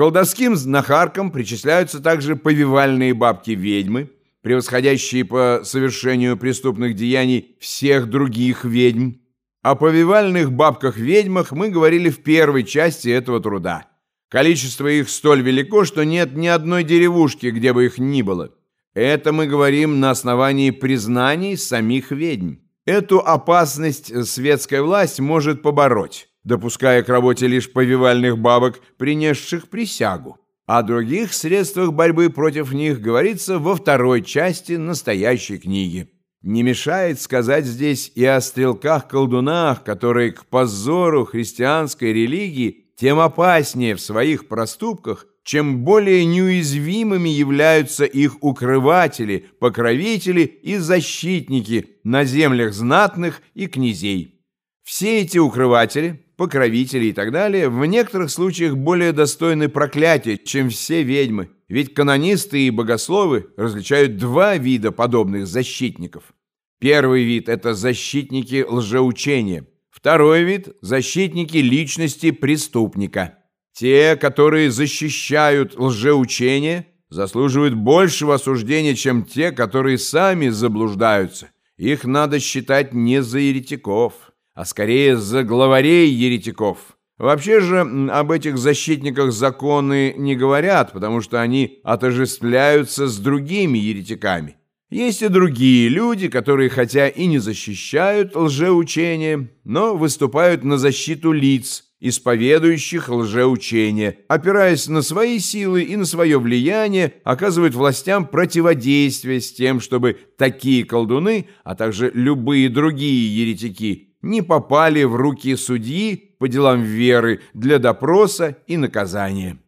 колдовским знахаркам причисляются также повивальные бабки-ведьмы, превосходящие по совершению преступных деяний всех других ведьм. О повивальных бабках-ведьмах мы говорили в первой части этого труда. Количество их столь велико, что нет ни одной деревушки, где бы их ни было. Это мы говорим на основании признаний самих ведьм. Эту опасность светская власть может побороть, допуская к работе лишь повивальных бабок, принесших присягу. О других средствах борьбы против них говорится во второй части настоящей книги. Не мешает сказать здесь и о стрелках-колдунах, которые к позору христианской религии тем опаснее в своих проступках, чем более неуязвимыми являются их укрыватели, покровители и защитники на землях знатных и князей. Все эти укрыватели, покровители и так далее в некоторых случаях более достойны проклятия, чем все ведьмы, ведь канонисты и богословы различают два вида подобных защитников. Первый вид – это защитники лжеучения, второй вид – защитники личности преступника – те, которые защищают лжеучение, заслуживают большего осуждения, чем те, которые сами заблуждаются. Их надо считать не за еретиков, а скорее за главарей еретиков. Вообще же об этих защитниках законы не говорят, потому что они отождествляются с другими еретиками. Есть и другие люди, которые хотя и не защищают лжеучение, но выступают на защиту лиц, исповедующих лжеучение, опираясь на свои силы и на свое влияние, оказывают властям противодействие с тем, чтобы такие колдуны, а также любые другие еретики, не попали в руки судьи по делам веры для допроса и наказания.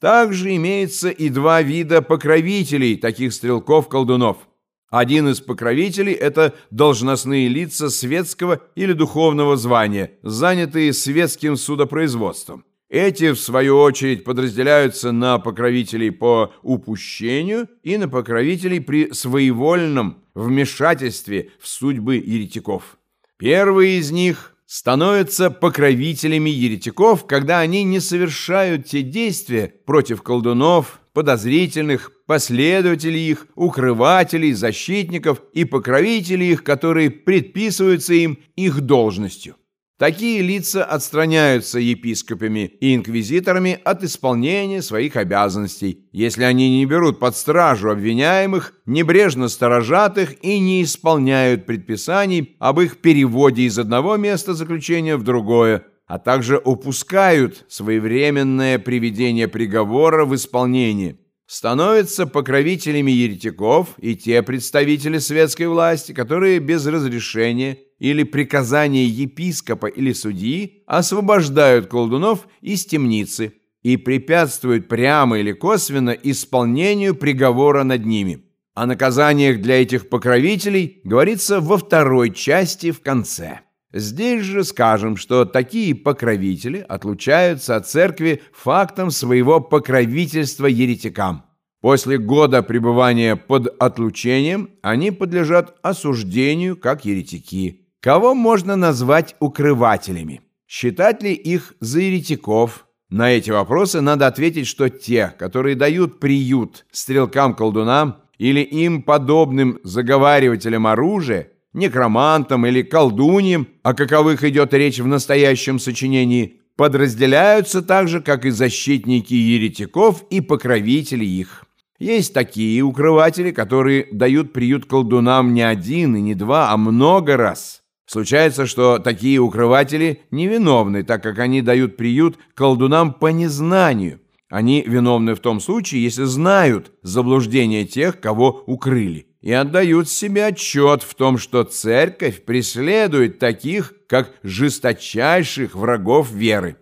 Также имеется и два вида покровителей таких стрелков-колдунов – один из покровителей – это должностные лица светского или духовного звания, занятые светским судопроизводством. Эти, в свою очередь, подразделяются на покровителей по упущению и на покровителей при своевольном вмешательстве в судьбы еретиков. Первые из них становятся покровителями еретиков, когда они не совершают те действия против колдунов, подозрительных, последователей их, укрывателей, защитников и покровителей их, которые предписываются им их должностью. Такие лица отстраняются епископами и инквизиторами от исполнения своих обязанностей, если они не берут под стражу обвиняемых, небрежно сторожат их и не исполняют предписаний об их переводе из одного места заключения в другое, а также упускают своевременное приведение приговора в исполнение. Становятся покровителями еретиков и те представители светской власти, которые без разрешения или приказания епископа или судьи освобождают колдунов из темницы и препятствуют прямо или косвенно исполнению приговора над ними. О наказаниях для этих покровителей говорится во второй части в конце. Здесь же скажем, что такие покровители отлучаются от церкви фактом своего покровительства еретикам. После года пребывания под отлучением они подлежат осуждению как еретики. Кого можно назвать укрывателями? Считать ли их за еретиков? На эти вопросы надо ответить, что те, которые дают приют стрелкам-колдунам или им подобным заговаривателям оружия, некромантам или колдуньям, о каковых идет речь в настоящем сочинении, подразделяются так же, как и защитники еретиков и покровители их. Есть такие укрыватели, которые дают приют колдунам не один и не два, а много раз. Случается, что такие укрыватели невиновны, так как они дают приют колдунам по незнанию. Они виновны в том случае, если знают заблуждение тех, кого укрыли и отдают себе отчет в том, что церковь преследует таких, как жесточайших врагов веры.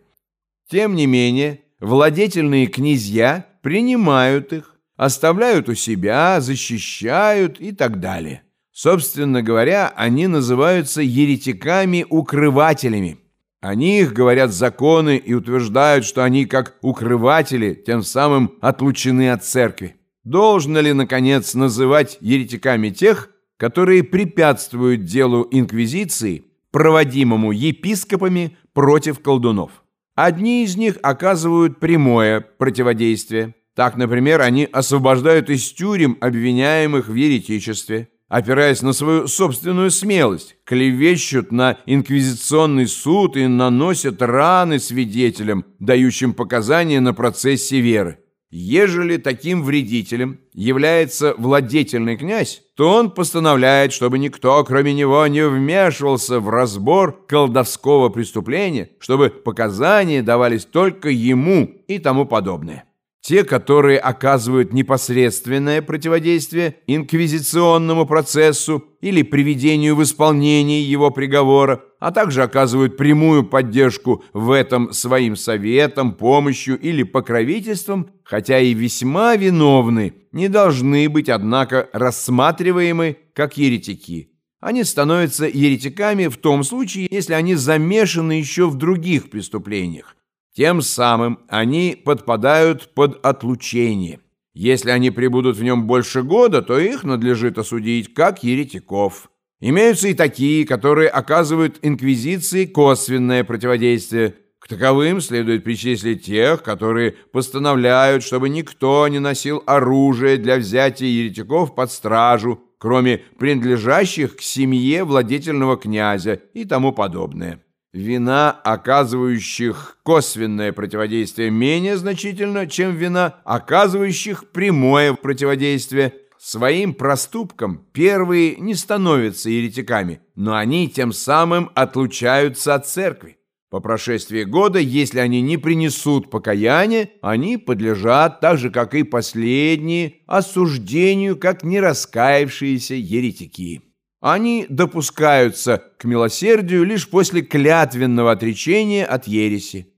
Тем не менее, владетельные князья принимают их, оставляют у себя, защищают и так далее. Собственно говоря, они называются еретиками-укрывателями. О них говорят законы и утверждают, что они, как укрыватели, тем самым отлучены от церкви. Должно ли, наконец, называть еретиками тех, которые препятствуют делу инквизиции, проводимому епископами против колдунов? Одни из них оказывают прямое противодействие. Так, например, они освобождают из тюрем обвиняемых в еретичестве, опираясь на свою собственную смелость, клевещут на инквизиционный суд и наносят раны свидетелям, дающим показания на процессе веры. Ежели таким вредителем является владетельный князь, то он постановляет, чтобы никто, кроме него, не вмешивался в разбор колдовского преступления, чтобы показания давались только ему и тому подобное. Те, которые оказывают непосредственное противодействие инквизиционному процессу или приведению в исполнение его приговора, а также оказывают прямую поддержку в этом своим советом, помощью или покровительством, хотя и весьма виновны, не должны быть, однако, рассматриваемы как еретики. Они становятся еретиками в том случае, если они замешаны еще в других преступлениях, тем самым они подпадают под отлучение. Если они пребудут в нем больше года, то их надлежит осудить как еретиков. Имеются и такие, которые оказывают инквизиции косвенное противодействие. К таковым следует причислить тех, которые постановляют, чтобы никто не носил оружие для взятия еретиков под стражу, кроме принадлежащих к семье владетельного князя и тому подобное. Вина, оказывающих косвенное противодействие, менее значительна, чем вина, оказывающих прямое противодействие. Своим проступкам первые не становятся еретиками, но они тем самым отлучаются от церкви. По прошествии года, если они не принесут покаяния, они подлежат, так же, как и последние, осуждению, как нераскаявшиеся еретики. Они допускаются к милосердию лишь после клятвенного отречения от ереси.